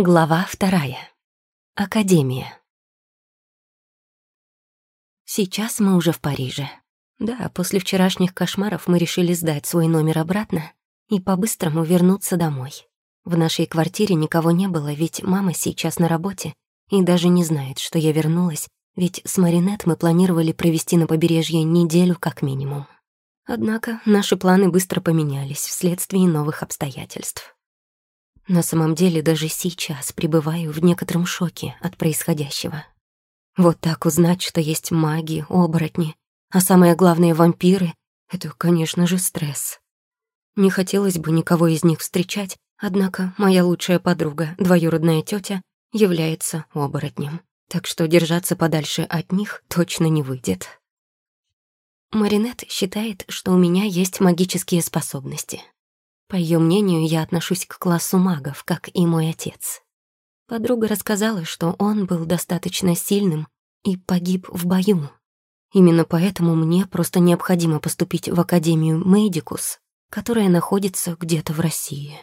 Глава вторая. Академия. Сейчас мы уже в Париже. Да, после вчерашних кошмаров мы решили сдать свой номер обратно и по-быстрому вернуться домой. В нашей квартире никого не было, ведь мама сейчас на работе и даже не знает, что я вернулась, ведь с Маринет мы планировали провести на побережье неделю как минимум. Однако наши планы быстро поменялись вследствие новых обстоятельств. На самом деле даже сейчас пребываю в некотором шоке от происходящего. Вот так узнать, что есть маги, оборотни, а самое главное — вампиры — это, конечно же, стресс. Не хотелось бы никого из них встречать, однако моя лучшая подруга, двоюродная тетя, является оборотнем, так что держаться подальше от них точно не выйдет. Маринет считает, что у меня есть магические способности — по ее мнению, я отношусь к классу магов, как и мой отец. Подруга рассказала, что он был достаточно сильным и погиб в бою. Именно поэтому мне просто необходимо поступить в Академию Мейдикус, которая находится где-то в России.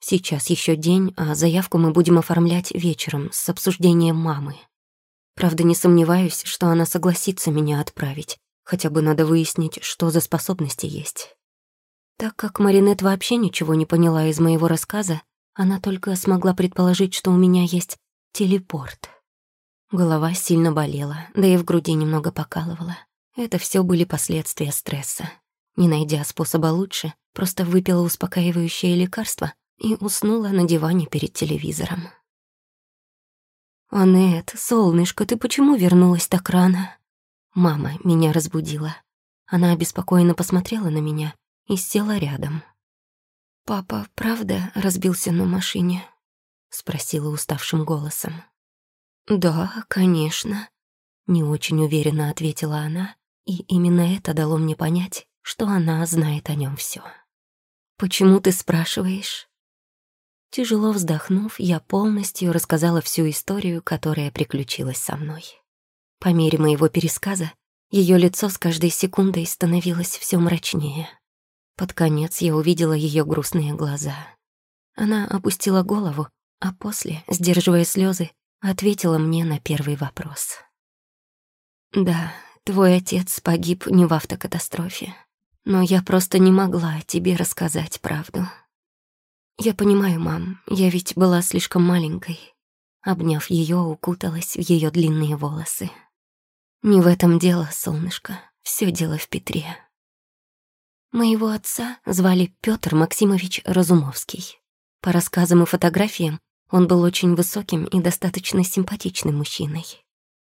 Сейчас еще день, а заявку мы будем оформлять вечером с обсуждением мамы. Правда, не сомневаюсь, что она согласится меня отправить. Хотя бы надо выяснить, что за способности есть. Так как Маринет вообще ничего не поняла из моего рассказа, она только смогла предположить, что у меня есть телепорт. Голова сильно болела, да и в груди немного покалывала. Это все были последствия стресса. Не найдя способа лучше, просто выпила успокаивающее лекарство и уснула на диване перед телевизором. «Анет, солнышко, ты почему вернулась так рано?» Мама меня разбудила. Она обеспокоенно посмотрела на меня и села рядом. «Папа правда разбился на машине?» — спросила уставшим голосом. «Да, конечно», — не очень уверенно ответила она, и именно это дало мне понять, что она знает о нем все. «Почему ты спрашиваешь?» Тяжело вздохнув, я полностью рассказала всю историю, которая приключилась со мной. По мере моего пересказа ее лицо с каждой секундой становилось все мрачнее. Под конец я увидела ее грустные глаза. Она опустила голову, а после, сдерживая слезы, ответила мне на первый вопрос. «Да, твой отец погиб не в автокатастрофе, но я просто не могла тебе рассказать правду. Я понимаю, мам, я ведь была слишком маленькой». Обняв ее, укуталась в ее длинные волосы. «Не в этом дело, солнышко, все дело в Петре». Моего отца звали Петр Максимович Разумовский. По рассказам и фотографиям, он был очень высоким и достаточно симпатичным мужчиной.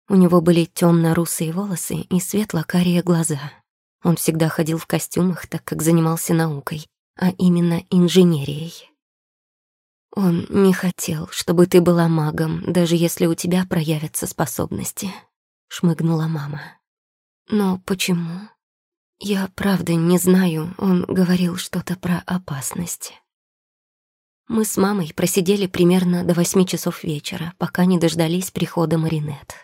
У него были темно-русые волосы и светло-карие глаза. Он всегда ходил в костюмах, так как занимался наукой, а именно инженерией. Он не хотел, чтобы ты была магом, даже если у тебя проявятся способности, шмыгнула мама. Но почему? Я правда не знаю, он говорил что-то про опасность. Мы с мамой просидели примерно до восьми часов вечера, пока не дождались прихода Маринет.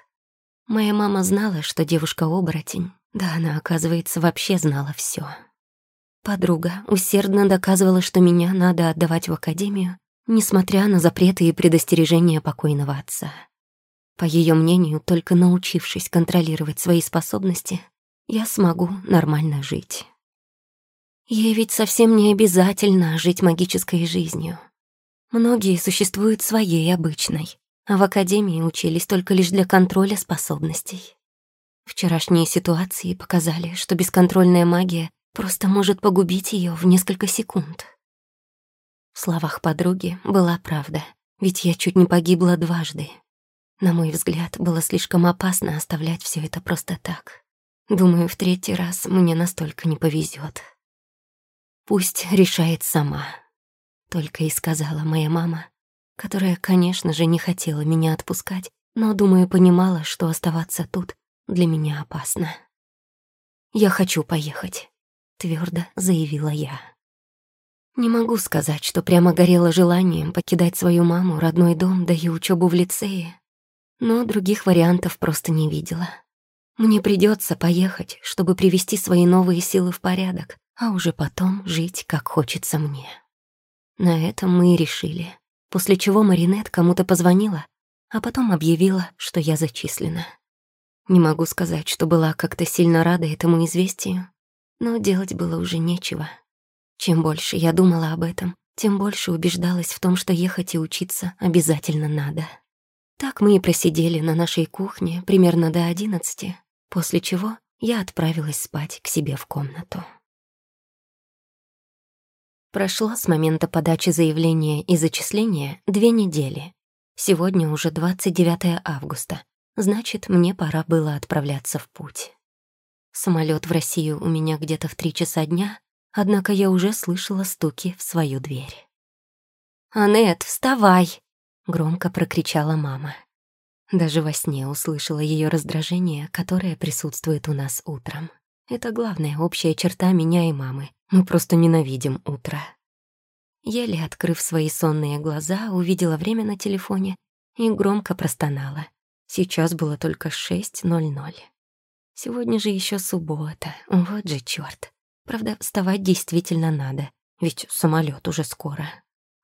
Моя мама знала, что девушка-оборотень. Да, она, оказывается, вообще знала все. Подруга усердно доказывала, что меня надо отдавать в академию, несмотря на запреты и предостережения покойного отца. По ее мнению, только научившись контролировать свои способности, я смогу нормально жить. Ей ведь совсем не обязательно жить магической жизнью. Многие существуют своей обычной, а в академии учились только лишь для контроля способностей. Вчерашние ситуации показали, что бесконтрольная магия просто может погубить ее в несколько секунд. В словах подруги была правда, ведь я чуть не погибла дважды. На мой взгляд, было слишком опасно оставлять все это просто так. Думаю, в третий раз мне настолько не повезет. Пусть решает сама. Только и сказала моя мама, которая, конечно же, не хотела меня отпускать, но, думаю, понимала, что оставаться тут для меня опасно. «Я хочу поехать», — твердо заявила я. Не могу сказать, что прямо горело желанием покидать свою маму, родной дом, да и учебу в лицее, но других вариантов просто не видела. Мне придется поехать, чтобы привести свои новые силы в порядок, а уже потом жить, как хочется мне. На этом мы и решили. после чего Маринет кому-то позвонила, а потом объявила, что я зачислена. Не могу сказать, что была как-то сильно рада этому известию, но делать было уже нечего. Чем больше я думала об этом, тем больше убеждалась в том, что ехать и учиться обязательно надо. Так мы и просидели на нашей кухне примерно до одиннадцати, после чего я отправилась спать к себе в комнату. Прошло с момента подачи заявления и зачисления две недели. Сегодня уже 29 августа, значит, мне пора было отправляться в путь. Самолет в Россию у меня где-то в три часа дня, однако я уже слышала стуки в свою дверь. «Анет, вставай!» — громко прокричала мама. Даже во сне услышала ее раздражение, которое присутствует у нас утром. Это главная общая черта меня и мамы. Мы просто ненавидим утро. Еле открыв свои сонные глаза, увидела время на телефоне и громко простонала. Сейчас было только 6.00. Сегодня же еще суббота, вот же черт. Правда, вставать действительно надо, ведь самолет уже скоро.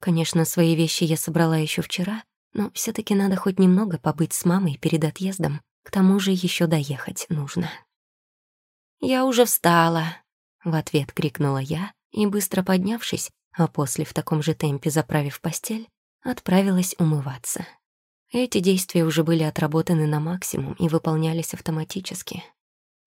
Конечно, свои вещи я собрала еще вчера, но все таки надо хоть немного побыть с мамой перед отъездом, к тому же еще доехать нужно. «Я уже встала», — в ответ крикнула я, и, быстро поднявшись, а после в таком же темпе заправив постель, отправилась умываться. Эти действия уже были отработаны на максимум и выполнялись автоматически.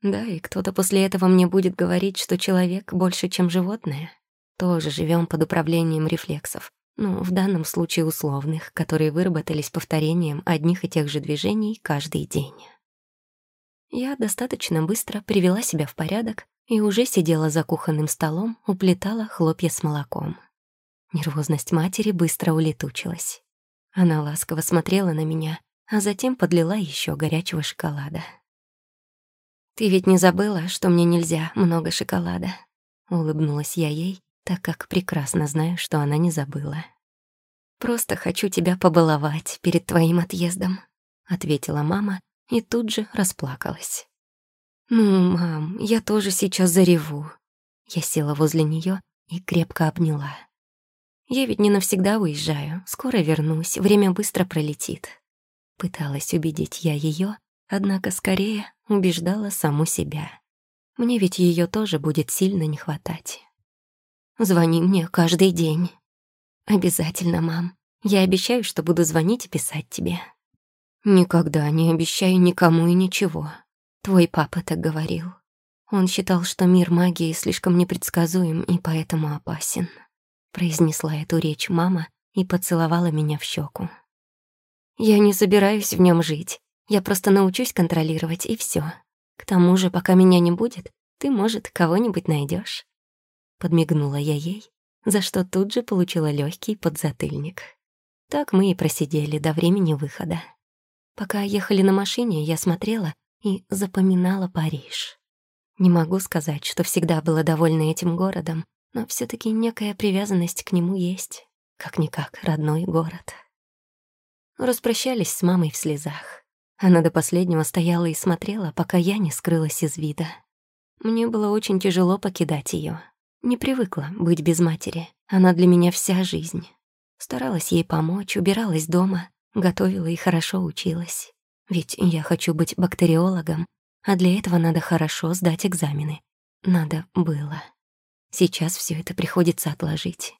Да, и кто-то после этого мне будет говорить, что человек больше, чем животное. Тоже живем под управлением рефлексов, ну, в данном случае условных, которые выработались повторением одних и тех же движений каждый день. Я достаточно быстро привела себя в порядок и уже сидела за кухонным столом, уплетала хлопья с молоком. Нервозность матери быстро улетучилась. Она ласково смотрела на меня, а затем подлила еще горячего шоколада. «Ты ведь не забыла, что мне нельзя много шоколада?» Улыбнулась я ей, так как прекрасно знаю, что она не забыла. «Просто хочу тебя побаловать перед твоим отъездом», — ответила мама и тут же расплакалась. «Ну, мам, я тоже сейчас зареву». Я села возле нее и крепко обняла. «Я ведь не навсегда уезжаю, скоро вернусь, время быстро пролетит». Пыталась убедить я ее, однако скорее убеждала саму себя. Мне ведь ее тоже будет сильно не хватать. «Звони мне каждый день». «Обязательно, мам. Я обещаю, что буду звонить и писать тебе». «Никогда не обещаю никому и ничего. Твой папа так говорил. Он считал, что мир магии слишком непредсказуем и поэтому опасен». Произнесла эту речь мама и поцеловала меня в щеку. «Я не собираюсь в нем жить. Я просто научусь контролировать, и все. К тому же, пока меня не будет, ты, может, кого-нибудь найдешь. Подмигнула я ей, за что тут же получила легкий подзатыльник. Так мы и просидели до времени выхода. Пока ехали на машине, я смотрела и запоминала Париж. Не могу сказать, что всегда была довольна этим городом, но все таки некая привязанность к нему есть. Как-никак родной город. Распрощались с мамой в слезах. Она до последнего стояла и смотрела, пока я не скрылась из вида. Мне было очень тяжело покидать ее. Не привыкла быть без матери. Она для меня вся жизнь. Старалась ей помочь, убиралась дома, готовила и хорошо училась. Ведь я хочу быть бактериологом, а для этого надо хорошо сдать экзамены. Надо было. Сейчас все это приходится отложить.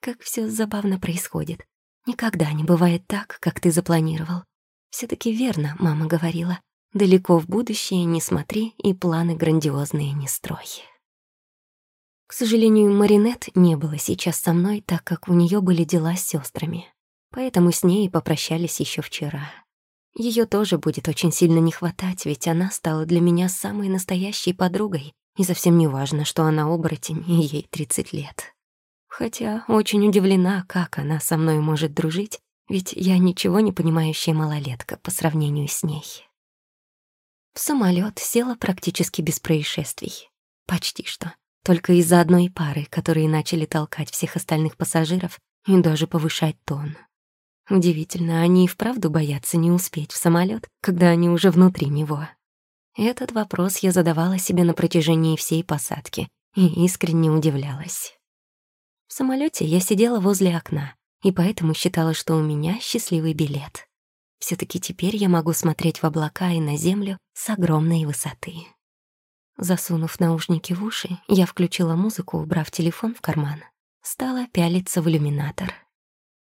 Как все забавно происходит. Никогда не бывает так, как ты запланировал. все таки верно, мама говорила. Далеко в будущее не смотри и планы грандиозные не строй. К сожалению, Маринет не было сейчас со мной, так как у нее были дела с сестрами поэтому с ней попрощались еще вчера. Ее тоже будет очень сильно не хватать, ведь она стала для меня самой настоящей подругой, и совсем не важно, что она оборотень, и ей 30 лет. Хотя очень удивлена, как она со мной может дружить, ведь я ничего не понимающая малолетка по сравнению с ней. В самолет села практически без происшествий. Почти что. Только из-за одной пары, которые начали толкать всех остальных пассажиров и даже повышать тон. Удивительно, они и вправду боятся не успеть в самолет, когда они уже внутри него. Этот вопрос я задавала себе на протяжении всей посадки и искренне удивлялась. В самолете я сидела возле окна, и поэтому считала, что у меня счастливый билет. все таки теперь я могу смотреть в облака и на землю с огромной высоты. Засунув наушники в уши, я включила музыку, убрав телефон в карман. Стала пялиться в иллюминатор.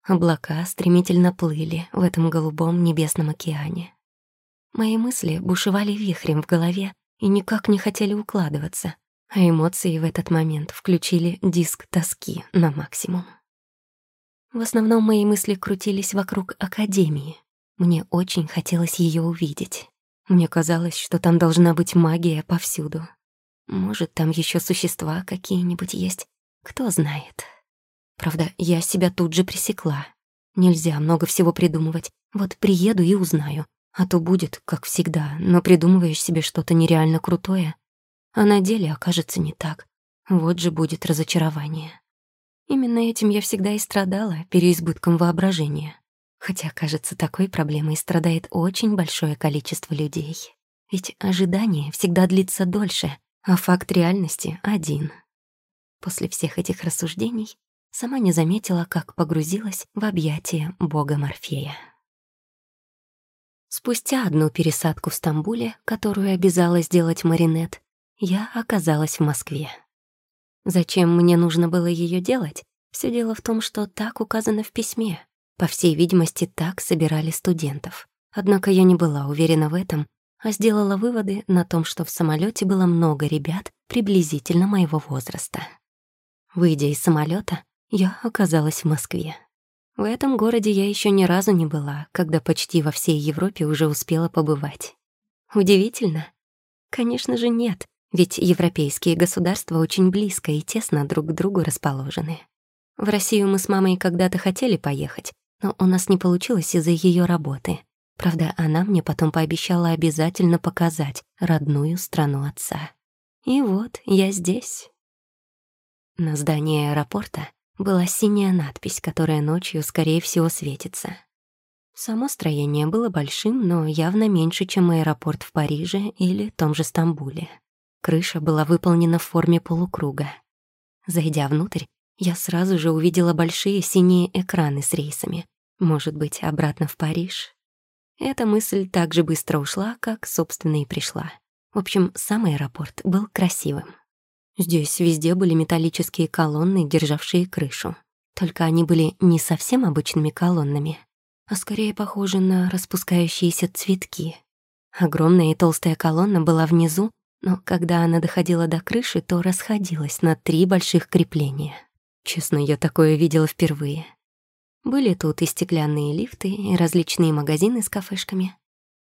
Облака стремительно плыли в этом голубом небесном океане. Мои мысли бушевали вихрем в голове и никак не хотели укладываться, а эмоции в этот момент включили диск тоски на максимум. В основном мои мысли крутились вокруг Академии. Мне очень хотелось ее увидеть. Мне казалось, что там должна быть магия повсюду. Может, там еще существа какие-нибудь есть, кто знает. Правда, я себя тут же пресекла. Нельзя много всего придумывать. Вот приеду и узнаю. А то будет, как всегда, но придумываешь себе что-то нереально крутое, а на деле окажется не так. Вот же будет разочарование. Именно этим я всегда и страдала, переизбытком воображения. Хотя, кажется, такой проблемой страдает очень большое количество людей. Ведь ожидание всегда длится дольше, а факт реальности один. После всех этих рассуждений сама не заметила, как погрузилась в объятия бога Морфея. Спустя одну пересадку в Стамбуле, которую обязала сделать Маринет, я оказалась в Москве. Зачем мне нужно было ее делать? Все дело в том, что так указано в письме. По всей видимости, так собирали студентов. Однако я не была уверена в этом, а сделала выводы на том, что в самолете было много ребят приблизительно моего возраста. Выйдя из самолета, я оказалась в Москве. В этом городе я еще ни разу не была, когда почти во всей Европе уже успела побывать. Удивительно? Конечно же, нет, ведь европейские государства очень близко и тесно друг к другу расположены. В Россию мы с мамой когда-то хотели поехать, но у нас не получилось из-за ее работы. Правда, она мне потом пообещала обязательно показать родную страну отца. И вот я здесь. На здании аэропорта была синяя надпись, которая ночью, скорее всего, светится. Само строение было большим, но явно меньше, чем аэропорт в Париже или том же Стамбуле. Крыша была выполнена в форме полукруга. Зайдя внутрь, я сразу же увидела большие синие экраны с рейсами. Может быть, обратно в Париж? Эта мысль так же быстро ушла, как, собственно, и пришла. В общем, сам аэропорт был красивым. Здесь везде были металлические колонны, державшие крышу. Только они были не совсем обычными колоннами, а скорее похожи на распускающиеся цветки. Огромная и толстая колонна была внизу, но когда она доходила до крыши, то расходилась на три больших крепления. Честно, я такое видела впервые. Были тут и стеклянные лифты, и различные магазины с кафешками.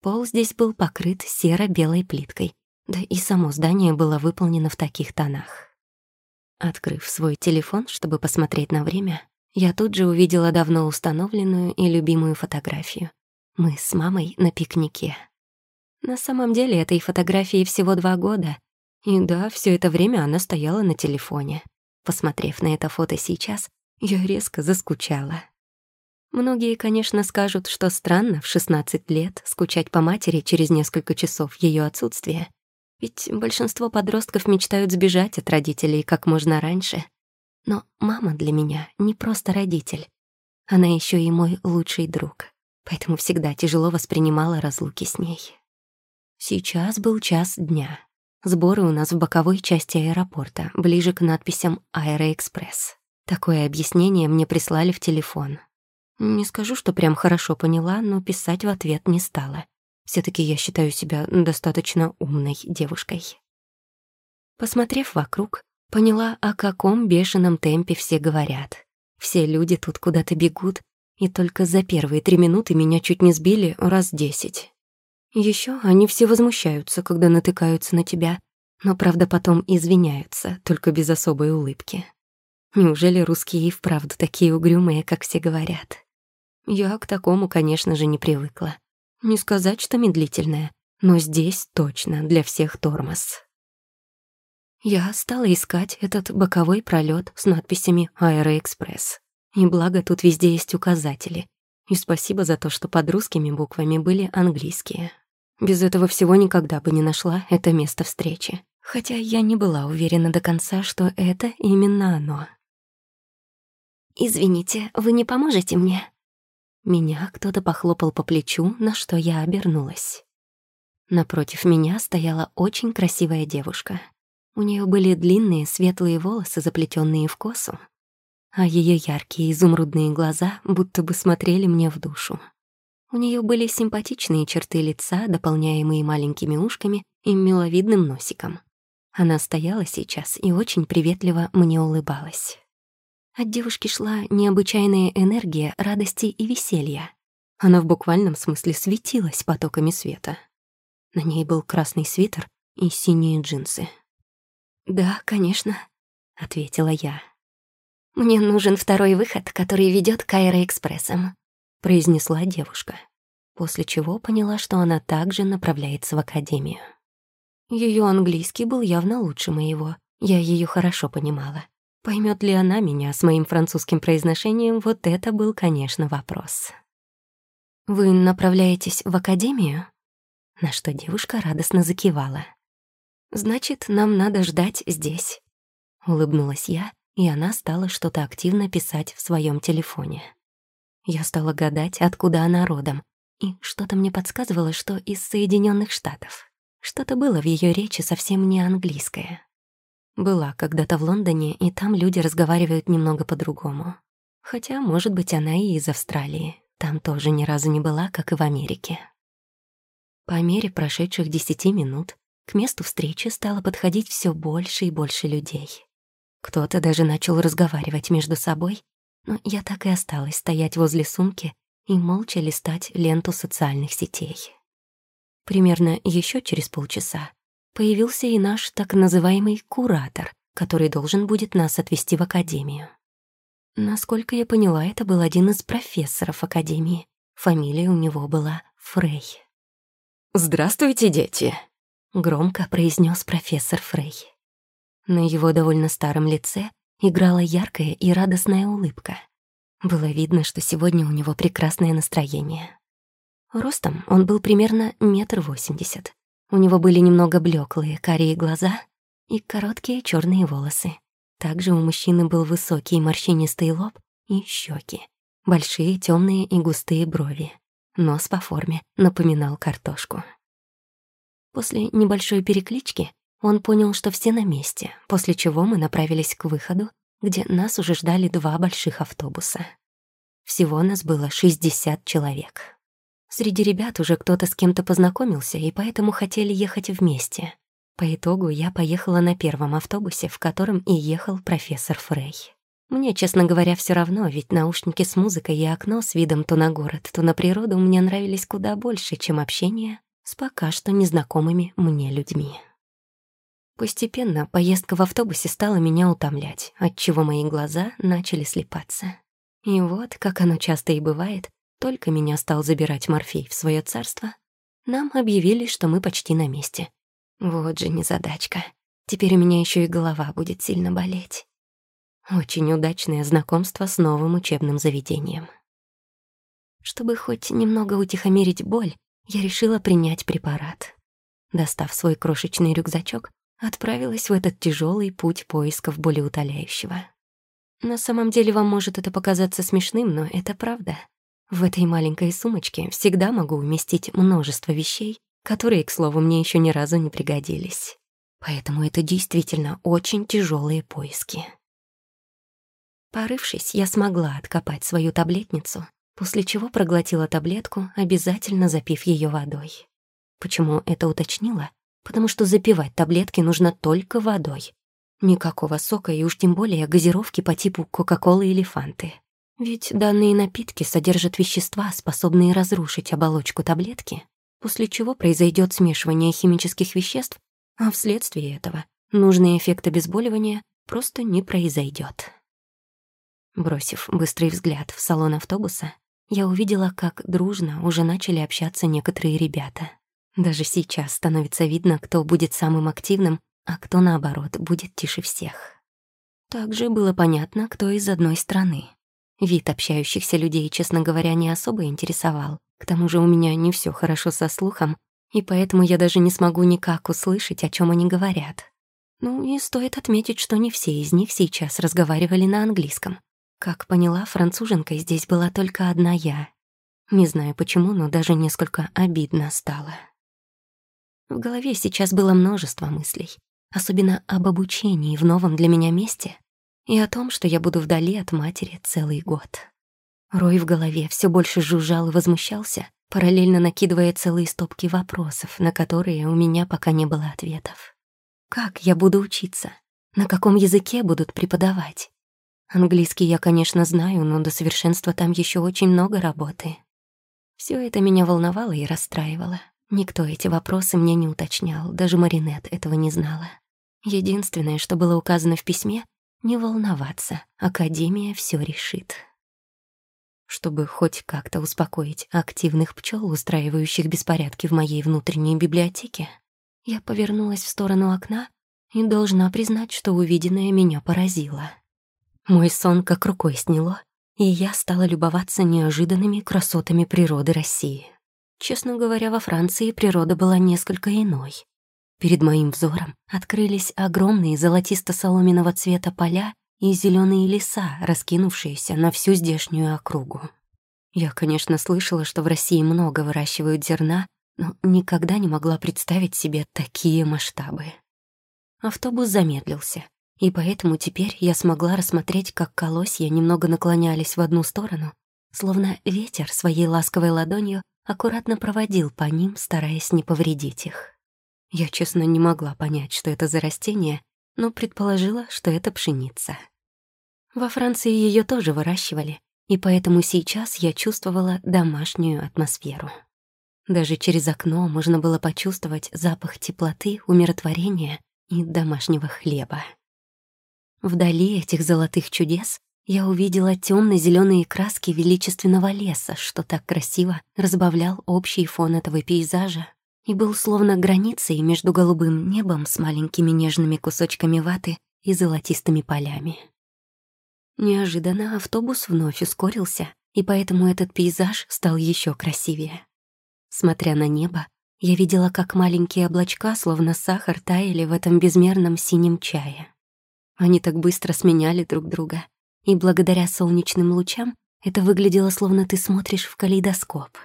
Пол здесь был покрыт серо-белой плиткой, да и само здание было выполнено в таких тонах. Открыв свой телефон, чтобы посмотреть на время, я тут же увидела давно установленную и любимую фотографию. Мы с мамой на пикнике. На самом деле этой фотографии всего два года, и да, все это время она стояла на телефоне. Посмотрев на это фото сейчас, я резко заскучала. Многие, конечно, скажут, что странно в 16 лет скучать по матери через несколько часов ее отсутствия. Ведь большинство подростков мечтают сбежать от родителей как можно раньше. Но мама для меня не просто родитель. Она еще и мой лучший друг, поэтому всегда тяжело воспринимала разлуки с ней. Сейчас был час дня. Сборы у нас в боковой части аэропорта, ближе к надписям «Аэроэкспресс». Такое объяснение мне прислали в телефон. Не скажу, что прям хорошо поняла, но писать в ответ не стала. все таки я считаю себя достаточно умной девушкой. Посмотрев вокруг, поняла, о каком бешеном темпе все говорят. Все люди тут куда-то бегут, и только за первые три минуты меня чуть не сбили раз десять. Еще они все возмущаются, когда натыкаются на тебя, но, правда, потом извиняются, только без особой улыбки. Неужели русские и вправду такие угрюмые, как все говорят? Я к такому, конечно же, не привыкла. Не сказать, что медлительная, но здесь точно для всех тормоз. Я стала искать этот боковой пролет с надписями «Аэроэкспресс». И благо тут везде есть указатели. И спасибо за то, что под русскими буквами были английские. Без этого всего никогда бы не нашла это место встречи. Хотя я не была уверена до конца, что это именно оно. извините, вы не поможете мне?» Меня кто-то похлопал по плечу, на что я обернулась. Напротив меня стояла очень красивая девушка. У нее были длинные светлые волосы, заплетенные в косу, а ее яркие изумрудные глаза будто бы смотрели мне в душу. У нее были симпатичные черты лица, дополняемые маленькими ушками и миловидным носиком. Она стояла сейчас и очень приветливо мне улыбалась. От девушки шла необычайная энергия радости и веселья. Она в буквальном смысле светилась потоками света. На ней был красный свитер и синие джинсы. «Да, конечно», — ответила я. «Мне нужен второй выход, который ведет к аэроэкспрессам», — произнесла девушка, после чего поняла, что она также направляется в академию. Ее английский был явно лучше моего, я ее хорошо понимала. Поймет ли она меня с моим французским произношением, вот это был, конечно, вопрос. «Вы направляетесь в академию?» На что девушка радостно закивала. «Значит, нам надо ждать здесь», — улыбнулась я, и она стала что-то активно писать в своем телефоне. Я стала гадать, откуда она родом, и что-то мне подсказывало, что из Соединенных Штатов. Что-то было в ее речи совсем не английское. Была когда-то в Лондоне, и там люди разговаривают немного по-другому. Хотя, может быть, она и из Австралии. Там тоже ни разу не была, как и в Америке. По мере прошедших десяти минут к месту встречи стало подходить все больше и больше людей. Кто-то даже начал разговаривать между собой, но я так и осталась стоять возле сумки и молча листать ленту социальных сетей. Примерно еще через полчаса появился и наш так называемый куратор, который должен будет нас отвезти в академию. Насколько я поняла, это был один из профессоров академии. Фамилия у него была Фрей. «Здравствуйте, дети!» — громко произнес профессор Фрей. На его довольно старом лице играла яркая и радостная улыбка. Было видно, что сегодня у него прекрасное настроение. Ростом он был примерно метр восемьдесят. У него были немного блеклые карие глаза и короткие черные волосы. Также у мужчины был высокий морщинистый лоб и щеки, большие темные и густые брови. Нос по форме напоминал картошку. После небольшой переклички он понял, что все на месте, после чего мы направились к выходу, где нас уже ждали два больших автобуса. Всего нас было 60 человек. Среди ребят уже кто-то с кем-то познакомился, и поэтому хотели ехать вместе. По итогу я поехала на первом автобусе, в котором и ехал профессор Фрей. Мне, честно говоря, все равно, ведь наушники с музыкой и окно с видом то на город, то на природу мне нравились куда больше, чем общение с пока что незнакомыми мне людьми. Постепенно поездка в автобусе стала меня утомлять, отчего мои глаза начали слепаться. И вот, как оно часто и бывает, только меня стал забирать Морфей в свое царство, нам объявили, что мы почти на месте. Вот же незадачка. Теперь у меня еще и голова будет сильно болеть. Очень удачное знакомство с новым учебным заведением. Чтобы хоть немного утихомирить боль, я решила принять препарат. Достав свой крошечный рюкзачок, отправилась в этот тяжелый путь поисков болеутоляющего. На самом деле вам может это показаться смешным, но это правда. В этой маленькой сумочке всегда могу уместить множество вещей, которые, к слову, мне еще ни разу не пригодились. Поэтому это действительно очень тяжелые поиски. Порывшись, я смогла откопать свою таблетницу после чего проглотила таблетку, обязательно запив ее водой. Почему это уточнила? Потому что запивать таблетки нужно только водой. Никакого сока и уж тем более газировки по типу Кока-Колы или Фанты. Ведь данные напитки содержат вещества, способные разрушить оболочку таблетки, после чего произойдет смешивание химических веществ, а вследствие этого нужный эффект обезболивания просто не произойдет. Бросив быстрый взгляд в салон автобуса, я увидела, как дружно уже начали общаться некоторые ребята. Даже сейчас становится видно, кто будет самым активным, а кто, наоборот, будет тише всех. Также было понятно, кто из одной страны. Вид общающихся людей, честно говоря, не особо интересовал. К тому же у меня не все хорошо со слухом, и поэтому я даже не смогу никак услышать, о чем они говорят. Ну и стоит отметить, что не все из них сейчас разговаривали на английском. Как поняла, француженкой здесь была только одна я. Не знаю почему, но даже несколько обидно стало. В голове сейчас было множество мыслей, особенно об обучении в новом для меня месте и о том, что я буду вдали от матери целый год. Рой в голове все больше жужжал и возмущался, параллельно накидывая целые стопки вопросов, на которые у меня пока не было ответов. Как я буду учиться? На каком языке будут преподавать? Английский я, конечно, знаю, но до совершенства там еще очень много работы. Все это меня волновало и расстраивало. Никто эти вопросы мне не уточнял, даже Маринет этого не знала. Единственное, что было указано в письме — не волноваться, Академия все решит. Чтобы хоть как-то успокоить активных пчел, устраивающих беспорядки в моей внутренней библиотеке, я повернулась в сторону окна и должна признать, что увиденное меня поразило. Мой сон как рукой сняло, и я стала любоваться неожиданными красотами природы России. Честно говоря, во Франции природа была несколько иной. Перед моим взором открылись огромные золотисто-соломенного цвета поля и зеленые леса, раскинувшиеся на всю здешнюю округу. Я, конечно, слышала, что в России много выращивают зерна, но никогда не могла представить себе такие масштабы. Автобус замедлился, и поэтому теперь я смогла рассмотреть, как колосья немного наклонялись в одну сторону, словно ветер своей ласковой ладонью аккуратно проводил по ним, стараясь не повредить их. Я, честно, не могла понять, что это за растение, но предположила, что это пшеница. Во Франции ее тоже выращивали, и поэтому сейчас я чувствовала домашнюю атмосферу. Даже через окно можно было почувствовать запах теплоты, умиротворения и домашнего хлеба. Вдали этих золотых чудес я увидела темно зеленые краски величественного леса, что так красиво разбавлял общий фон этого пейзажа и был словно границей между голубым небом с маленькими нежными кусочками ваты и золотистыми полями. Неожиданно автобус вновь ускорился, и поэтому этот пейзаж стал еще красивее. Смотря на небо, я видела, как маленькие облачка, словно сахар, таяли в этом безмерном синем чае. Они так быстро сменяли друг друга, и благодаря солнечным лучам это выглядело, словно ты смотришь в калейдоскоп.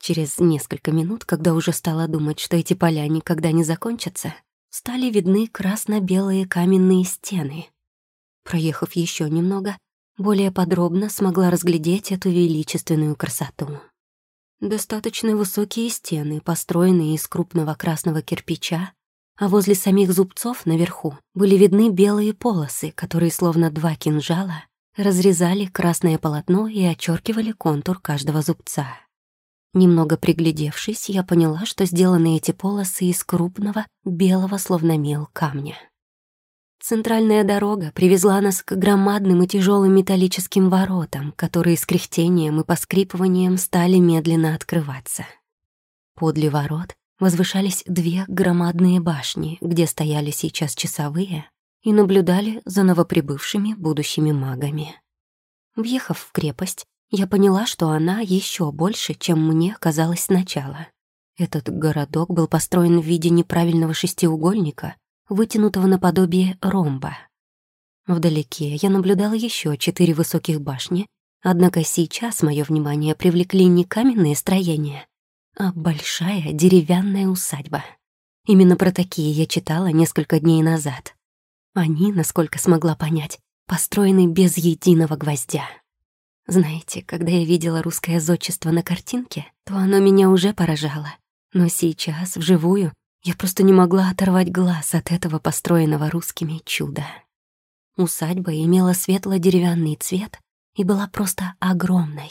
Через несколько минут, когда уже стала думать, что эти поля никогда не закончатся, стали видны красно-белые каменные стены. Проехав еще немного, более подробно смогла разглядеть эту величественную красоту. Достаточно высокие стены, построенные из крупного красного кирпича, а возле самих зубцов наверху были видны белые полосы, которые, словно два кинжала, разрезали красное полотно и очеркивали контур каждого зубца. Немного приглядевшись, я поняла, что сделаны эти полосы из крупного, белого, словно мел, камня. Центральная дорога привезла нас к громадным и тяжелым металлическим воротам, которые с кряхтением и поскрипыванием стали медленно открываться. Подле ворот возвышались две громадные башни, где стояли сейчас часовые и наблюдали за новоприбывшими будущими магами. Въехав в крепость, я поняла, что она еще больше, чем мне казалось сначала. Этот городок был построен в виде неправильного шестиугольника, вытянутого наподобие ромба. Вдалеке я наблюдала еще четыре высоких башни, однако сейчас мое внимание привлекли не каменные строения, а большая деревянная усадьба. Именно про такие я читала несколько дней назад. Они, насколько смогла понять, построены без единого гвоздя. Знаете, когда я видела русское зодчество на картинке, то оно меня уже поражало. Но сейчас, вживую, я просто не могла оторвать глаз от этого построенного русскими чуда. Усадьба имела светло-деревянный цвет и была просто огромной.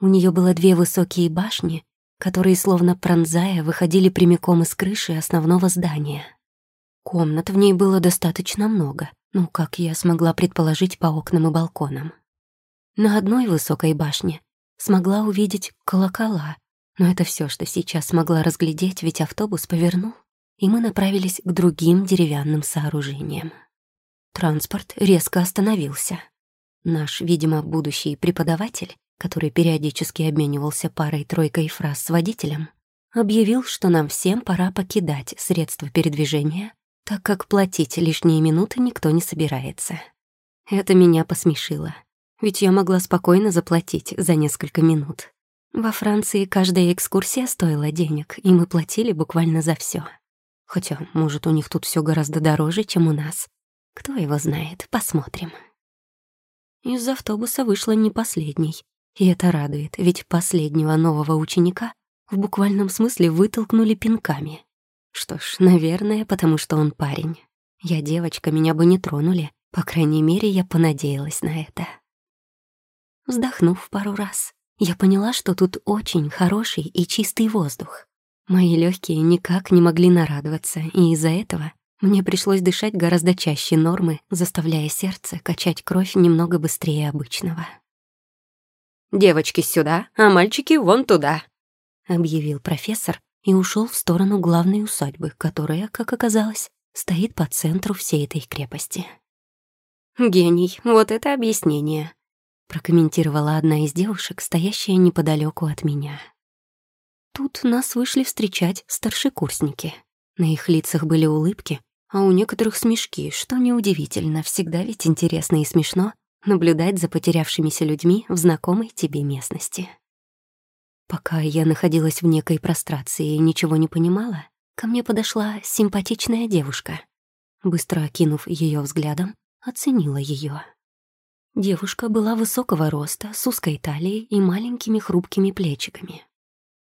У нее было две высокие башни которые, словно пронзая, выходили прямиком из крыши основного здания. Комнат в ней было достаточно много, ну, как я смогла предположить по окнам и балконам. На одной высокой башне смогла увидеть колокола, но это все, что сейчас смогла разглядеть, ведь автобус повернул, и мы направились к другим деревянным сооружениям. Транспорт резко остановился. Наш, видимо, будущий преподаватель который периодически обменивался парой-тройкой фраз с водителем, объявил, что нам всем пора покидать средства передвижения, так как платить лишние минуты никто не собирается. Это меня посмешило. ведь я могла спокойно заплатить за несколько минут. Во Франции каждая экскурсия стоила денег, и мы платили буквально за все. Хотя, может, у них тут все гораздо дороже, чем у нас. Кто его знает, посмотрим. Из автобуса вышла не последней. И это радует, ведь последнего нового ученика в буквальном смысле вытолкнули пинками. Что ж, наверное, потому что он парень. Я девочка, меня бы не тронули. По крайней мере, я понадеялась на это. Вздохнув пару раз, я поняла, что тут очень хороший и чистый воздух. Мои легкие никак не могли нарадоваться, и из-за этого мне пришлось дышать гораздо чаще нормы, заставляя сердце качать кровь немного быстрее обычного. «Девочки сюда, а мальчики вон туда», — объявил профессор и ушел в сторону главной усадьбы, которая, как оказалось, стоит по центру всей этой крепости. «Гений, вот это объяснение», прокомментировала одна из девушек, стоящая неподалеку от меня. Тут нас вышли встречать старшекурсники. На их лицах были улыбки, а у некоторых смешки, что неудивительно, всегда ведь интересно и смешно наблюдать за потерявшимися людьми в знакомой тебе местности. Пока я находилась в некой прострации и ничего не понимала, ко мне подошла симпатичная девушка. Быстро окинув ее взглядом, оценила ее. Девушка была высокого роста, с узкой талией и маленькими хрупкими плечиками.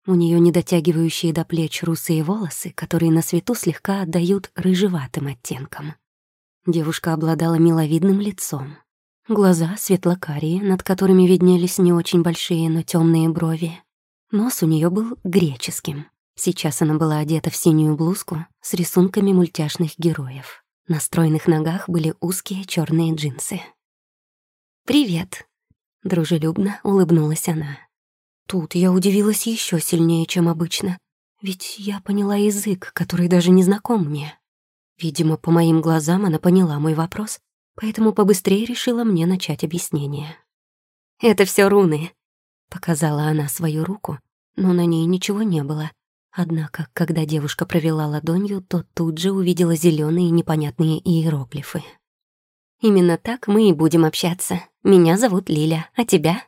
У нее недотягивающие до плеч русые волосы, которые на свету слегка отдают рыжеватым оттенком. Девушка обладала миловидным лицом. Глаза светлокарие, над которыми виднелись не очень большие, но темные брови. Нос у нее был греческим. Сейчас она была одета в синюю блузку с рисунками мультяшных героев. На стройных ногах были узкие черные джинсы. «Привет», — дружелюбно улыбнулась она. Тут я удивилась еще сильнее, чем обычно, ведь я поняла язык, который даже не знаком мне. Видимо, по моим глазам она поняла мой вопрос, поэтому побыстрее решила мне начать объяснение. «Это все руны», — показала она свою руку, но на ней ничего не было. Однако, когда девушка провела ладонью, то тут же увидела зеленые непонятные иероглифы. Именно так мы и будем общаться. Меня зовут Лиля, а тебя?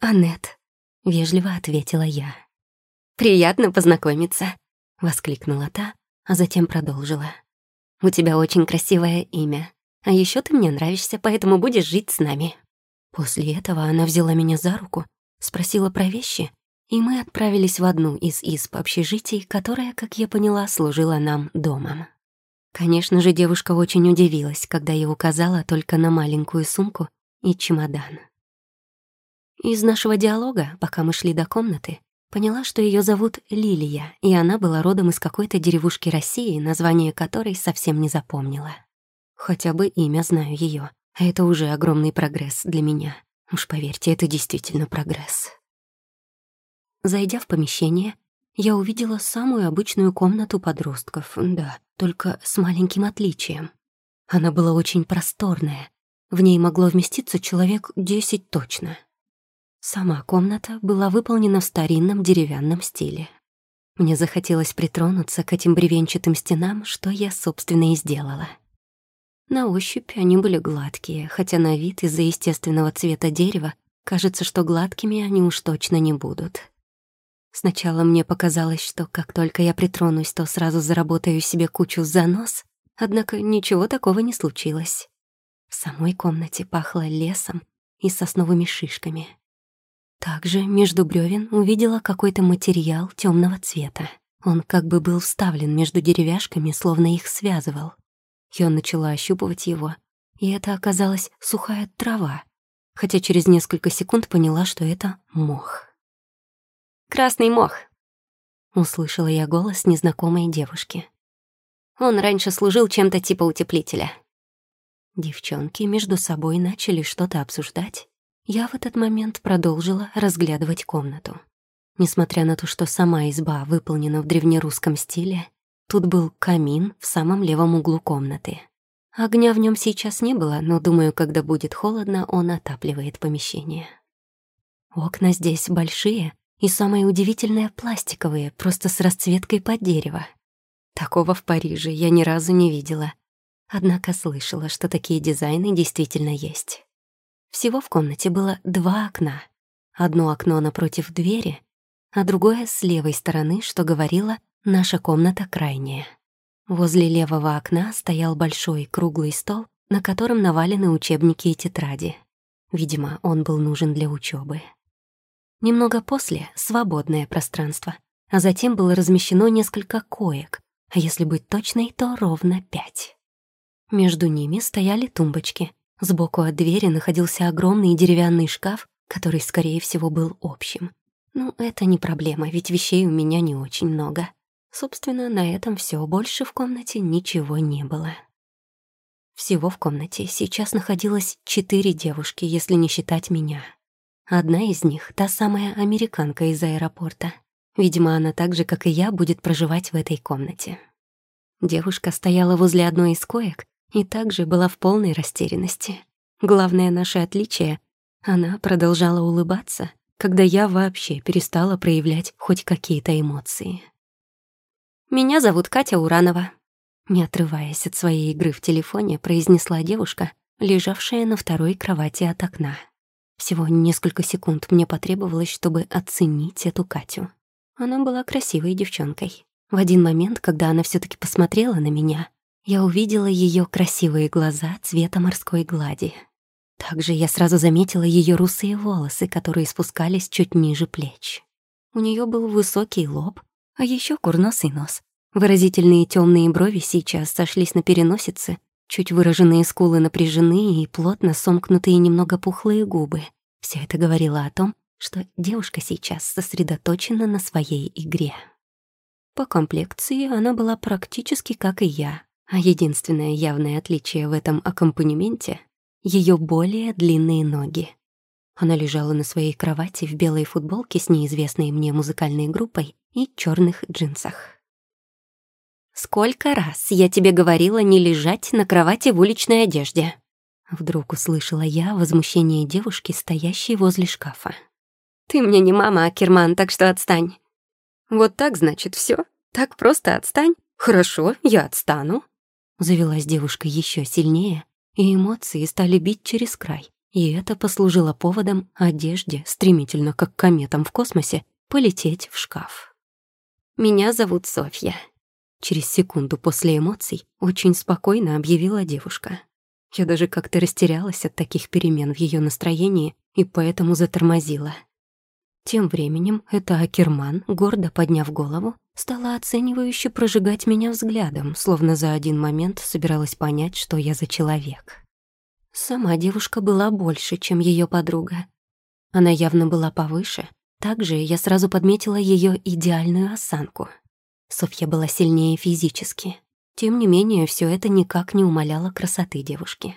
Аннет, вежливо ответила я. Приятно познакомиться, воскликнула та, а затем продолжила. У тебя очень красивое имя. А еще ты мне нравишься, поэтому будешь жить с нами. После этого она взяла меня за руку, спросила про вещи, и мы отправились в одну из изб общежитий, которая, как я поняла, служила нам домом. Конечно же, девушка очень удивилась, когда я указала только на маленькую сумку и чемодан. Из нашего диалога, пока мы шли до комнаты, поняла, что ее зовут Лилия, и она была родом из какой-то деревушки России, название которой совсем не запомнила. Хотя бы имя знаю ее, а это уже огромный прогресс для меня. Уж поверьте, это действительно прогресс. Зайдя в помещение, я увидела самую обычную комнату подростков, да, только с маленьким отличием. Она была очень просторная, в ней могло вместиться человек десять точно. Сама комната была выполнена в старинном деревянном стиле. Мне захотелось притронуться к этим бревенчатым стенам, что я, собственно, и сделала. На ощупь они были гладкие, хотя на вид из-за естественного цвета дерева кажется, что гладкими они уж точно не будут. Сначала мне показалось, что как только я притронусь, то сразу заработаю себе кучу за нос, однако ничего такого не случилось. В самой комнате пахло лесом и сосновыми шишками. Также между бревен увидела какой-то материал темного цвета. Он как бы был вставлен между деревяшками, словно их связывал. Я начала ощупывать его, и это оказалась сухая трава, хотя через несколько секунд поняла, что это мох. Красный мох», — услышала я голос незнакомой девушки. «Он раньше служил чем-то типа утеплителя». Девчонки между собой начали что-то обсуждать. Я в этот момент продолжила разглядывать комнату. Несмотря на то, что сама изба выполнена в древнерусском стиле, тут был камин в самом левом углу комнаты. Огня в нем сейчас не было, но, думаю, когда будет холодно, он отапливает помещение. Окна здесь большие, и самое удивительное — пластиковые, просто с расцветкой под дерево. Такого в Париже я ни разу не видела. Однако слышала, что такие дизайны действительно есть. Всего в комнате было два окна. Одно окно напротив двери, а другое с левой стороны, что говорило «наша комната крайняя». Возле левого окна стоял большой круглый стол, на котором навалены учебники и тетради. Видимо, он был нужен для учебы. Немного после — свободное пространство, а затем было размещено несколько коек, а если быть точной, то ровно пять. Между ними стояли тумбочки. Сбоку от двери находился огромный деревянный шкаф, который, скорее всего, был общим. Ну, это не проблема, ведь вещей у меня не очень много. Собственно, на этом все. Больше в комнате ничего не было. Всего в комнате сейчас находилось четыре девушки, если не считать меня. Одна из них — та самая американка из аэропорта. Видимо, она так же, как и я, будет проживать в этой комнате. Девушка стояла возле одной из коек и также была в полной растерянности. Главное наше отличие — она продолжала улыбаться, когда я вообще перестала проявлять хоть какие-то эмоции. «Меня зовут Катя Уранова», — не отрываясь от своей игры в телефоне, произнесла девушка, лежавшая на второй кровати от окна. Всего несколько секунд мне потребовалось, чтобы оценить эту Катю. Она была красивой девчонкой. В один момент, когда она все таки посмотрела на меня, я увидела ее красивые глаза цвета морской глади. Также я сразу заметила ее русые волосы, которые спускались чуть ниже плеч. У нее был высокий лоб, а еще курносый нос. Выразительные темные брови сейчас сошлись на переносице, чуть выраженные скулы напряжены и плотно сомкнутые немного пухлые губы. Все это говорило о том, что девушка сейчас сосредоточена на своей игре. По комплекции она была практически как и я, а единственное явное отличие в этом аккомпанементе — ее более длинные ноги. Она лежала на своей кровати в белой футболке с неизвестной мне музыкальной группой и черных джинсах. «Сколько раз я тебе говорила не лежать на кровати в уличной одежде?» Вдруг услышала я возмущение девушки, стоящей возле шкафа. «Ты мне не мама, а Керман, так что отстань». «Вот так, значит, все? Так просто отстань? Хорошо, я отстану». Завелась девушка еще сильнее, и эмоции стали бить через край. И это послужило поводом одежде, стремительно, как кометам в космосе, полететь в шкаф. «Меня зовут Софья». Через секунду после эмоций очень спокойно объявила девушка. Я даже как-то растерялась от таких перемен в ее настроении и поэтому затормозила. Тем временем эта Акерман, гордо подняв голову, стала оценивающе прожигать меня взглядом, словно за один момент собиралась понять, что я за человек. Сама девушка была больше, чем ее подруга. Она явно была повыше. Также я сразу подметила ее идеальную осанку. Софья была сильнее физически. Тем не менее, все это никак не умаляло красоты девушки.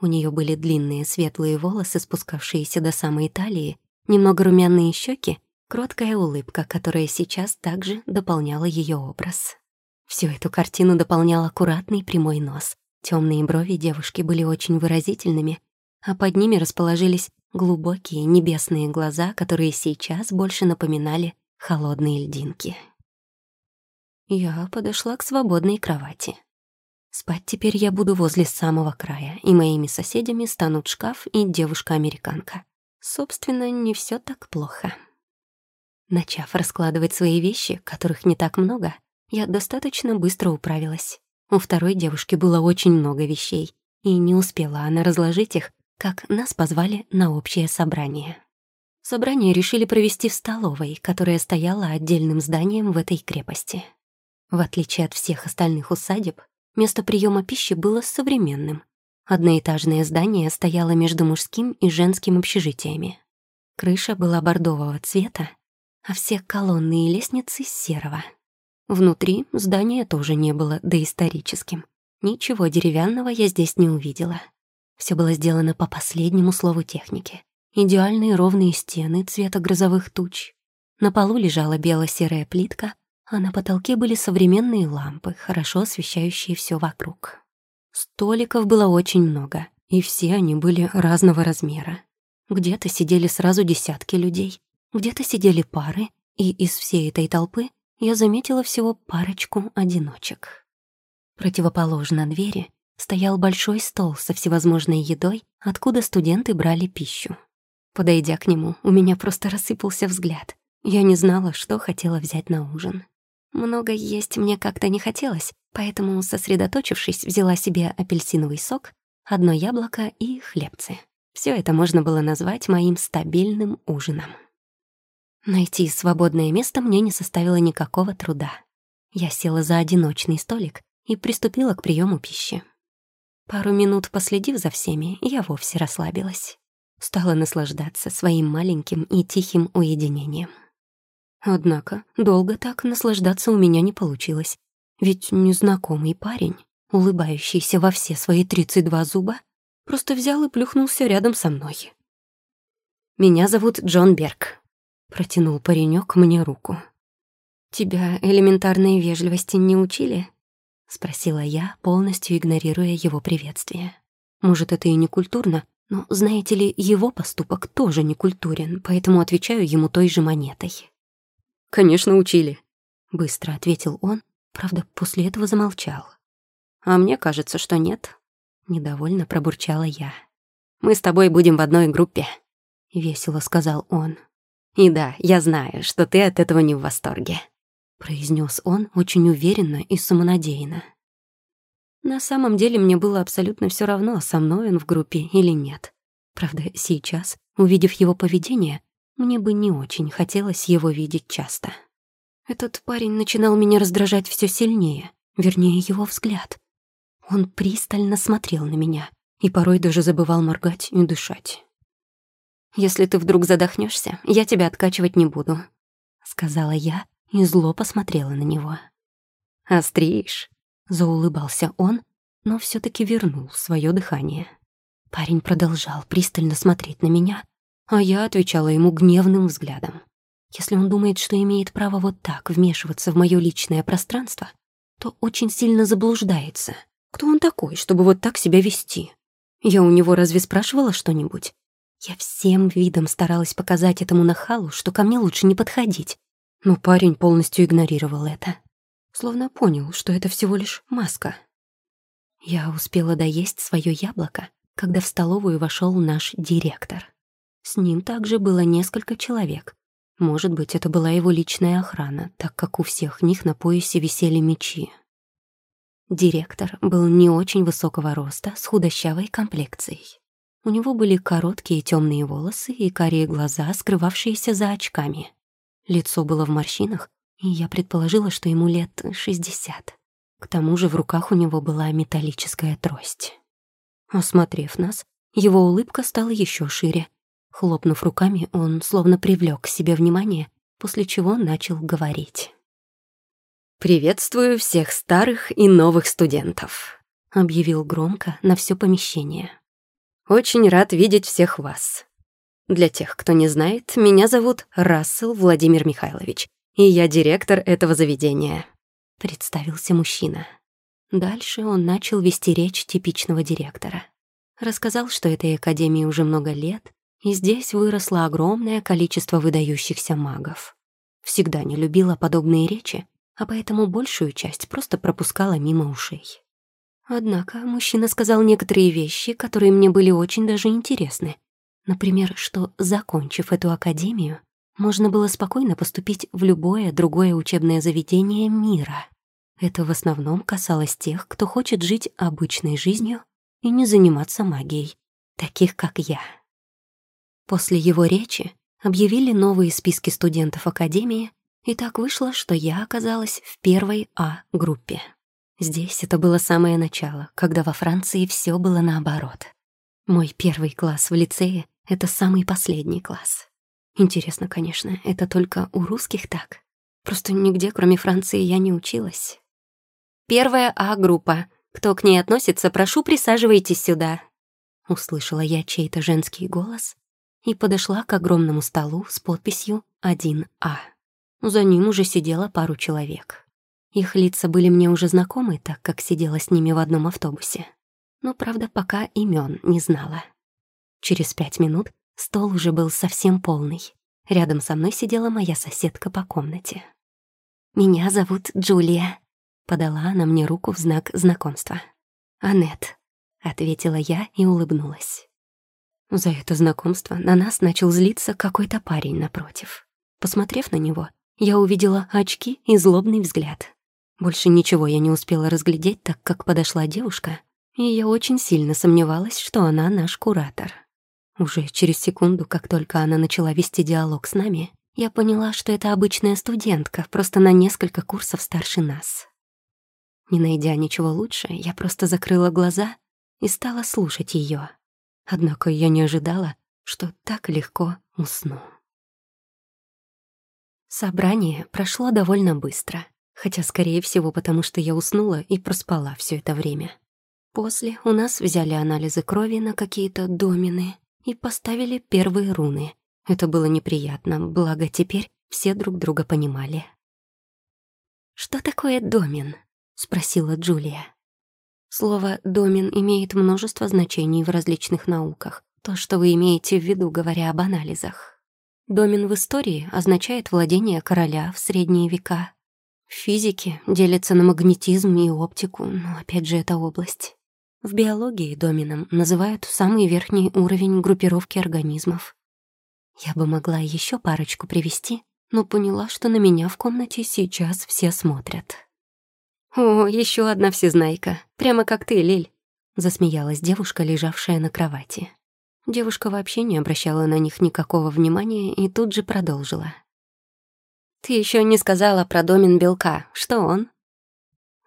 У нее были длинные светлые волосы, спускавшиеся до самой талии, немного румяные щеки, кроткая улыбка, которая сейчас также дополняла ее образ. Всю эту картину дополнял аккуратный прямой нос. Темные брови девушки были очень выразительными, а под ними расположились глубокие небесные глаза, которые сейчас больше напоминали холодные льдинки. Я подошла к свободной кровати. Спать теперь я буду возле самого края, и моими соседями станут шкаф и девушка-американка. Собственно, не все так плохо. Начав раскладывать свои вещи, которых не так много, я достаточно быстро управилась. У второй девушки было очень много вещей, и не успела она разложить их, как нас позвали на общее собрание. Собрание решили провести в столовой, которая стояла отдельным зданием в этой крепости. В отличие от всех остальных усадеб, место приема пищи было современным. Одноэтажное здание стояло между мужским и женским общежитиями. Крыша была бордового цвета, а все колонны и лестницы — серого. Внутри здание тоже не было доисторическим. Ничего деревянного я здесь не увидела. Все было сделано по последнему слову техники. Идеальные ровные стены цвета грозовых туч. На полу лежала бело-серая плитка, а на потолке были современные лампы, хорошо освещающие все вокруг. Столиков было очень много, и все они были разного размера. Где-то сидели сразу десятки людей, где-то сидели пары, и из всей этой толпы я заметила всего парочку одиночек. Противоположно двери стоял большой стол со всевозможной едой, откуда студенты брали пищу. Подойдя к нему, у меня просто рассыпался взгляд. Я не знала, что хотела взять на ужин. Много есть мне как-то не хотелось, поэтому, сосредоточившись, взяла себе апельсиновый сок, одно яблоко и хлебцы. Все это можно было назвать моим стабильным ужином. Найти свободное место мне не составило никакого труда. Я села за одиночный столик и приступила к приему пищи. Пару минут последив за всеми, я вовсе расслабилась. Стала наслаждаться своим маленьким и тихим уединением. Однако долго так наслаждаться у меня не получилось. Ведь незнакомый парень, улыбающийся во все свои 32 зуба, просто взял и плюхнулся рядом со мной. «Меня зовут Джон Берг», — протянул паренек мне руку. «Тебя элементарной вежливости не учили?» — спросила я, полностью игнорируя его приветствие. «Может, это и не культурно, но, знаете ли, его поступок тоже не культурен, поэтому отвечаю ему той же монетой». «Конечно, учили», — быстро ответил он, правда, после этого замолчал. «А мне кажется, что нет», — недовольно пробурчала я. «Мы с тобой будем в одной группе», — весело сказал он. «И да, я знаю, что ты от этого не в восторге», — произнес он очень уверенно и самонадеянно. На самом деле мне было абсолютно все равно, со мной он в группе или нет. Правда, сейчас, увидев его поведение, мне бы не очень хотелось его видеть часто. Этот парень начинал меня раздражать все сильнее, вернее, его взгляд. Он пристально смотрел на меня и порой даже забывал моргать и дышать. «Если ты вдруг задохнешься, я тебя откачивать не буду», — сказала я и зло посмотрела на него. «Остришь?» — заулыбался он, но все таки вернул свое дыхание. Парень продолжал пристально смотреть на меня, а я отвечала ему гневным взглядом. Если он думает, что имеет право вот так вмешиваться в моё личное пространство, то очень сильно заблуждается. Кто он такой, чтобы вот так себя вести? Я у него разве спрашивала что-нибудь? Я всем видом старалась показать этому нахалу, что ко мне лучше не подходить. Но парень полностью игнорировал это. Словно понял, что это всего лишь маска. Я успела доесть своё яблоко, когда в столовую вошёл наш директор. С ним также было несколько человек. Может быть, это была его личная охрана, так как у всех них на поясе висели мечи. Директор был не очень высокого роста, с худощавой комплекцией. У него были короткие темные волосы и карие глаза, скрывавшиеся за очками. Лицо было в морщинах, и я предположила, что ему лет шестьдесят. К тому же в руках у него была металлическая трость. Осмотрев нас, его улыбка стала еще шире, Хлопнув руками, он словно привлек к себе внимание, после чего начал говорить. «Приветствую всех старых и новых студентов», — объявил громко на все помещение. «Очень рад видеть всех вас. Для тех, кто не знает, меня зовут Рассел Владимир Михайлович, и я директор этого заведения», — представился мужчина. Дальше он начал вести речь типичного директора. Рассказал, что этой академии уже много лет, и здесь выросло огромное количество выдающихся магов. Всегда не любила подобные речи, а поэтому большую часть просто пропускала мимо ушей. Однако мужчина сказал некоторые вещи, которые мне были очень даже интересны. Например, что, закончив эту академию, можно было спокойно поступить в любое другое учебное заведение мира. Это в основном касалось тех, кто хочет жить обычной жизнью и не заниматься магией, таких как я. После его речи объявили новые списки студентов Академии, и так вышло, что я оказалась в первой А-группе. Здесь это было самое начало, когда во Франции все было наоборот. Мой первый класс в лицее — это самый последний класс. Интересно, конечно, это только у русских так. Просто нигде, кроме Франции, я не училась. «Первая А-группа. Кто к ней относится, прошу, присаживайтесь сюда». Услышала я чей-то женский голос и подошла к огромному столу с подписью 1А. За ним уже сидело пару человек. Их лица были мне уже знакомы, так как сидела с ними в одном автобусе. Но, правда, пока имен не знала. Через пять минут стол уже был совсем полный. Рядом со мной сидела моя соседка по комнате. «Меня зовут Джулия», — подала она мне руку в знак знакомства. «Аннет», — ответила я и улыбнулась. За это знакомство на нас начал злиться какой-то парень напротив. Посмотрев на него, я увидела очки и злобный взгляд. Больше ничего я не успела разглядеть, так как подошла девушка, и я очень сильно сомневалась, что она наш куратор. Уже через секунду, как только она начала вести диалог с нами, я поняла, что это обычная студентка, просто на несколько курсов старше нас. Не найдя ничего лучше, я просто закрыла глаза и стала слушать ее. Однако я не ожидала, что так легко усну. Собрание прошло довольно быстро, хотя, скорее всего, потому что я уснула и проспала все это время. После у нас взяли анализы крови на какие-то домины и поставили первые руны. Это было неприятно, благо теперь все друг друга понимали. «Что такое домин?» — спросила Джулия. Слово «домен» имеет множество значений в различных науках. То, что вы имеете в виду, говоря об анализах. Домен в истории означает владение короля в средние века. В физике делится на магнетизм и оптику, но опять же это область. В биологии доменом называют самый верхний уровень группировки организмов. Я бы могла еще парочку привести, но поняла, что на меня в комнате сейчас все смотрят. «О, еще одна всезнайка. Прямо как ты, Лиль», — засмеялась девушка, лежавшая на кровати. Девушка вообще не обращала на них никакого внимания и тут же продолжила. «Ты еще не сказала про домен белка. Что он?»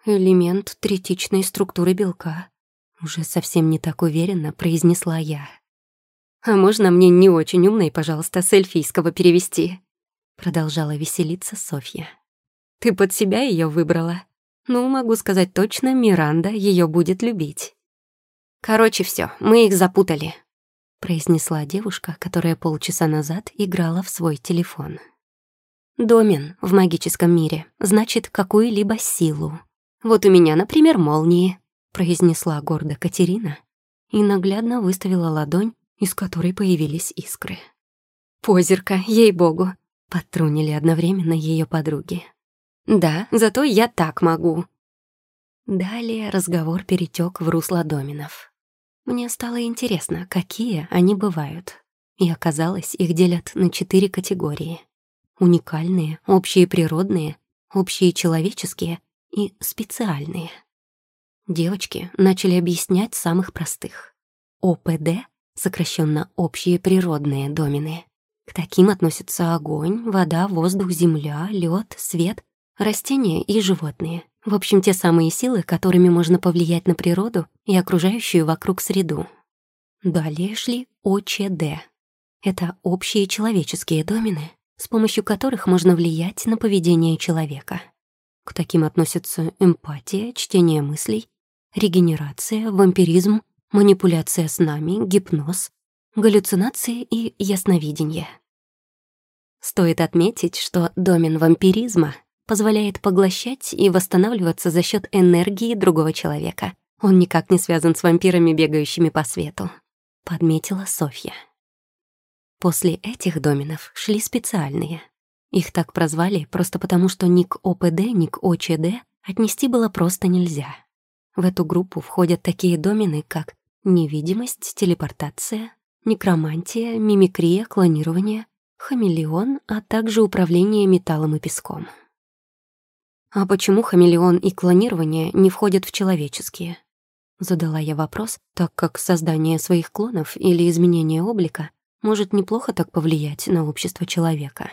«Элемент третичной структуры белка», — уже совсем не так уверенно произнесла я. «А можно мне не очень умной, пожалуйста, с эльфийского перевести?» Продолжала веселиться Софья. «Ты под себя ее выбрала?» Ну, могу сказать точно, Миранда ее будет любить. Короче, все, мы их запутали, произнесла девушка, которая полчаса назад играла в свой телефон. Домен в магическом мире значит какую-либо силу. Вот у меня, например, молнии, произнесла гордо Катерина и наглядно выставила ладонь, из которой появились искры. Позерка, ей-богу, подтрунили одновременно ее подруги. Да, зато я так могу. Далее разговор перетек в русло доминов. Мне стало интересно, какие они бывают. И оказалось, их делят на четыре категории. Уникальные, общие природные, общие человеческие и специальные. Девочки начали объяснять самых простых. ОПД, сокращенно «общие природные домины». К таким относятся огонь, вода, воздух, земля, лед, свет, растения и животные. В общем, те самые силы, которыми можно повлиять на природу и окружающую вокруг среду. Далее шли ОЧД. Это общие человеческие домены, с помощью которых можно влиять на поведение человека. К таким относятся эмпатия, чтение мыслей, регенерация, вампиризм, манипуляция с нами, гипноз, галлюцинации и ясновидение. Стоит отметить, что домен вампиризма позволяет поглощать и восстанавливаться за счет энергии другого человека. Он никак не связан с вампирами, бегающими по свету», — подметила Софья. После этих доменов шли специальные. Их так прозвали просто потому, что ник ОПД, ник ОЧД отнести было просто нельзя. В эту группу входят такие домены, как невидимость, телепортация, некромантия, мимикрия, клонирование, хамелеон, а также управление металлом и песком. «А почему хамелеон и клонирование не входят в человеческие?» Задала я вопрос, так как создание своих клонов или изменение облика может неплохо так повлиять на общество человека.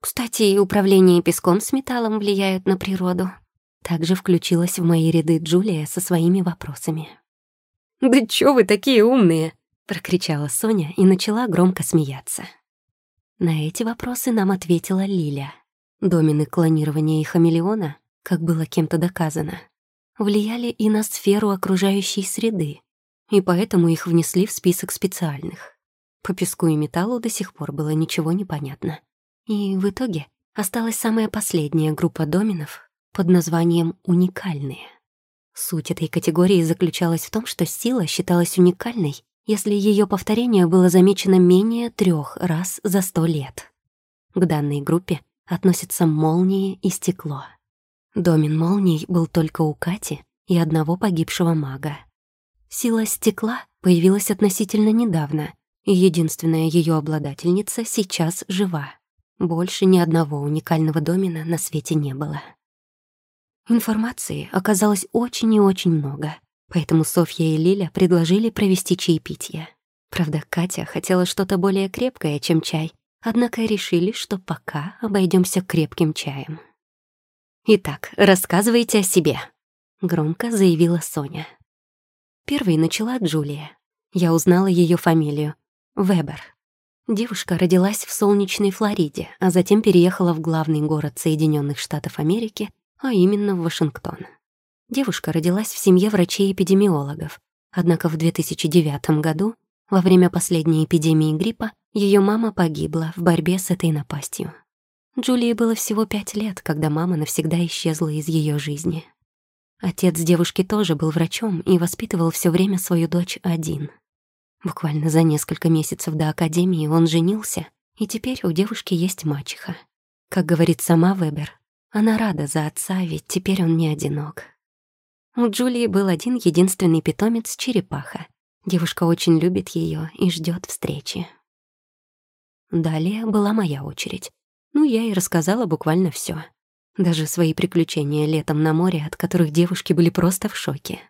Кстати, и управление песком с металлом влияют на природу. Также включилась в мои ряды Джулия со своими вопросами. «Да чё вы такие умные?» — прокричала Соня и начала громко смеяться. На эти вопросы нам ответила Лиля. Домены клонирования и хамелеона, как было кем-то доказано, влияли и на сферу окружающей среды, и поэтому их внесли в список специальных. По песку и металлу до сих пор было ничего не понятно. И в итоге осталась самая последняя группа доменов под названием «уникальные». Суть этой категории заключалась в том, что сила считалась уникальной, если ее повторение было замечено менее трех раз за сто лет. К данной группе относятся молнии и стекло. Домен молний был только у Кати и одного погибшего мага. Сила стекла появилась относительно недавно, и единственная ее обладательница сейчас жива. Больше ни одного уникального домена на свете не было. Информации оказалось очень и очень много, поэтому Софья и Лиля предложили провести чаепитие. Правда, Катя хотела что-то более крепкое, чем чай, однако решили, что пока обойдемся крепким чаем. «Итак, рассказывайте о себе», — громко заявила Соня. Первой начала Джулия. Я узнала ее фамилию — Вебер. Девушка родилась в солнечной Флориде, а затем переехала в главный город Соединенных Штатов Америки, а именно в Вашингтон. Девушка родилась в семье врачей-эпидемиологов, однако в 2009 году, во время последней эпидемии гриппа, ее мама погибла в борьбе с этой напастью. Джулии было всего пять лет, когда мама навсегда исчезла из ее жизни. Отец девушки тоже был врачом и воспитывал все время свою дочь один. Буквально за несколько месяцев до академии он женился, и теперь у девушки есть мачеха. Как говорит сама Вебер, она рада за отца, ведь теперь он не одинок. У Джулии был один единственный питомец — черепаха. Девушка очень любит ее и ждет встречи. Далее была моя очередь. Ну, я и рассказала буквально все. Даже свои приключения летом на море, от которых девушки были просто в шоке.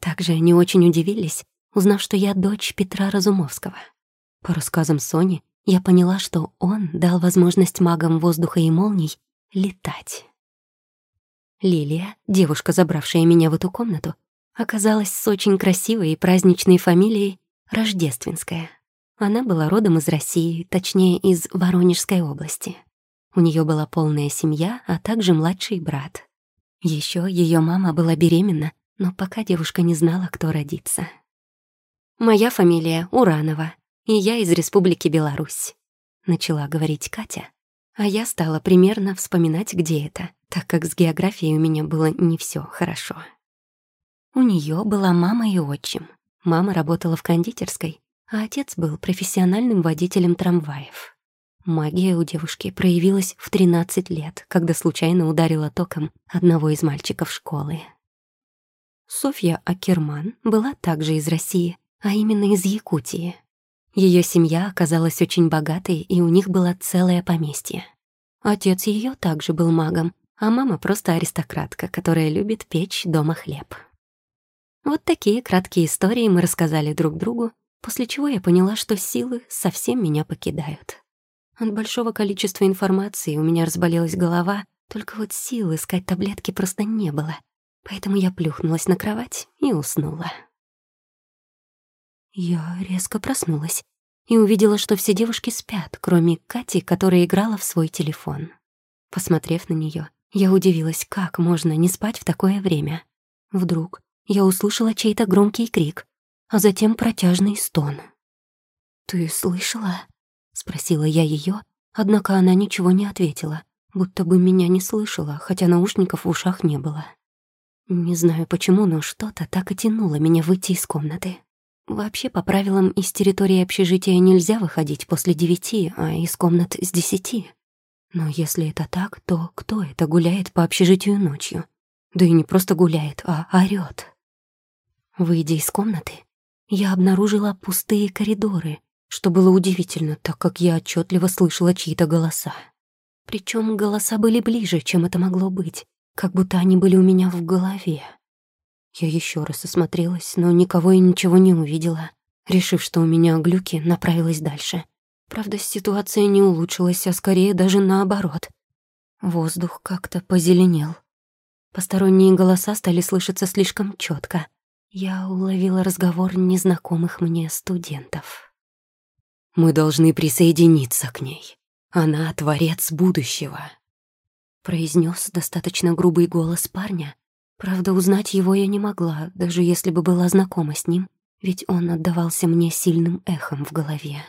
Также они очень удивились, узнав, что я дочь Петра Разумовского. По рассказам Сони, я поняла, что он дал возможность магам воздуха и молний летать. Лилия, девушка, забравшая меня в эту комнату, оказалась с очень красивой и праздничной фамилией Рождественская. Она была родом из России, точнее, из Воронежской области. У нее была полная семья, а также младший брат. Еще ее мама была беременна, но пока девушка не знала, кто родится. «Моя фамилия Уранова, и я из Республики Беларусь», — начала говорить Катя. А я стала примерно вспоминать, где это, так как с географией у меня было не все хорошо. У нее была мама и отчим. Мама работала в кондитерской, а отец был профессиональным водителем трамваев. Магия у девушки проявилась в 13 лет, когда случайно ударила током одного из мальчиков школы. Софья Акерман была также из России, а именно из Якутии. Ее семья оказалась очень богатой, и у них было целое поместье. Отец ее также был магом, а мама просто аристократка, которая любит печь дома хлеб. Вот такие краткие истории мы рассказали друг другу, после чего я поняла, что силы совсем меня покидают. От большого количества информации у меня разболелась голова, только вот сил искать таблетки просто не было. Поэтому я плюхнулась на кровать и уснула. Я резко проснулась и увидела, что все девушки спят, кроме Кати, которая играла в свой телефон. Посмотрев на нее, я удивилась, как можно не спать в такое время. Вдруг я услышала чей-то громкий крик, а затем протяжный стон. «Ты слышала?» — спросила я ее, однако она ничего не ответила, будто бы меня не слышала, хотя наушников в ушах не было. Не знаю почему, но что-то так и тянуло меня выйти из комнаты. Вообще, по правилам, из территории общежития нельзя выходить после девяти, а из комнат с десяти. Но если это так, то кто это гуляет по общежитию ночью? Да и не просто гуляет, а орёт. Выйдя из комнаты, я обнаружила пустые коридоры, что было удивительно, так как я отчетливо слышала чьи-то голоса. Причем голоса были ближе, чем это могло быть, как будто они были у меня в голове. Я еще раз осмотрелась, но никого и ничего не увидела. Решив, что у меня глюки, направилась дальше. Правда, ситуация не улучшилась, а скорее даже наоборот. Воздух как-то позеленел. Посторонние голоса стали слышаться слишком четко. Я уловила разговор незнакомых мне студентов. Мы должны присоединиться к ней. Она — творец будущего», — произнес достаточно грубый голос парня. Правда, узнать его я не могла, даже если бы была знакома с ним, ведь он отдавался мне сильным эхом в голове.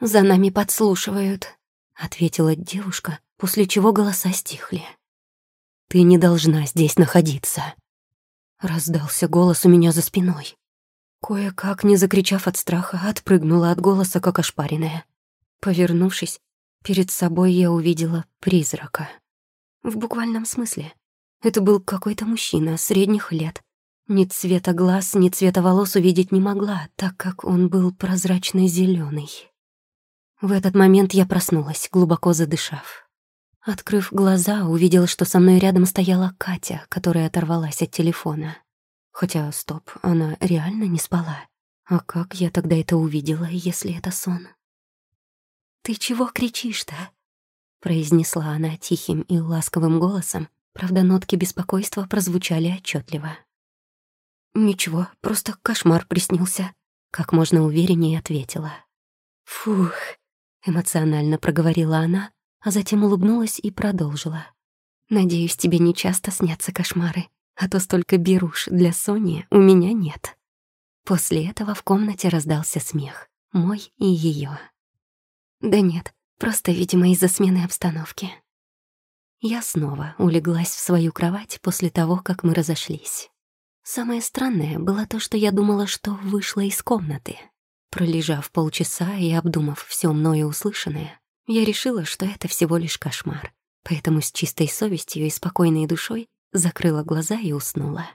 «За нами подслушивают», — ответила девушка, после чего голоса стихли. «Ты не должна здесь находиться», — раздался голос у меня за спиной. Кое-как, не закричав от страха, отпрыгнула от голоса, как ошпаренная. Повернувшись, перед собой я увидела призрака. В буквальном смысле. Это был какой-то мужчина средних лет. Ни цвета глаз, ни цвета волос увидеть не могла, так как он был прозрачно зеленый. В этот момент я проснулась, глубоко задышав. Открыв глаза, увидела, что со мной рядом стояла Катя, которая оторвалась от телефона. Хотя, стоп, она реально не спала. А как я тогда это увидела, если это сон? «Ты чего кричишь-то?» произнесла она тихим и ласковым голосом, правда, нотки беспокойства прозвучали отчетливо. «Ничего, просто кошмар приснился», — как можно увереннее ответила. «Фух», — эмоционально проговорила она, а затем улыбнулась и продолжила. «Надеюсь, тебе не часто снятся кошмары, а то столько беруш для Сони у меня нет». После этого в комнате раздался смех, мой и ее. «Да нет, просто, видимо, из-за смены обстановки». Я снова улеглась в свою кровать после того, как мы разошлись. Самое странное было то, что я думала, что вышла из комнаты. Пролежав полчаса и обдумав все мною услышанное, я решила, что это всего лишь кошмар. Поэтому с чистой совестью и спокойной душой закрыла глаза и уснула.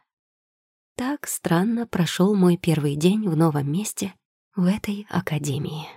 Так странно прошел мой первый день в новом месте в этой академии.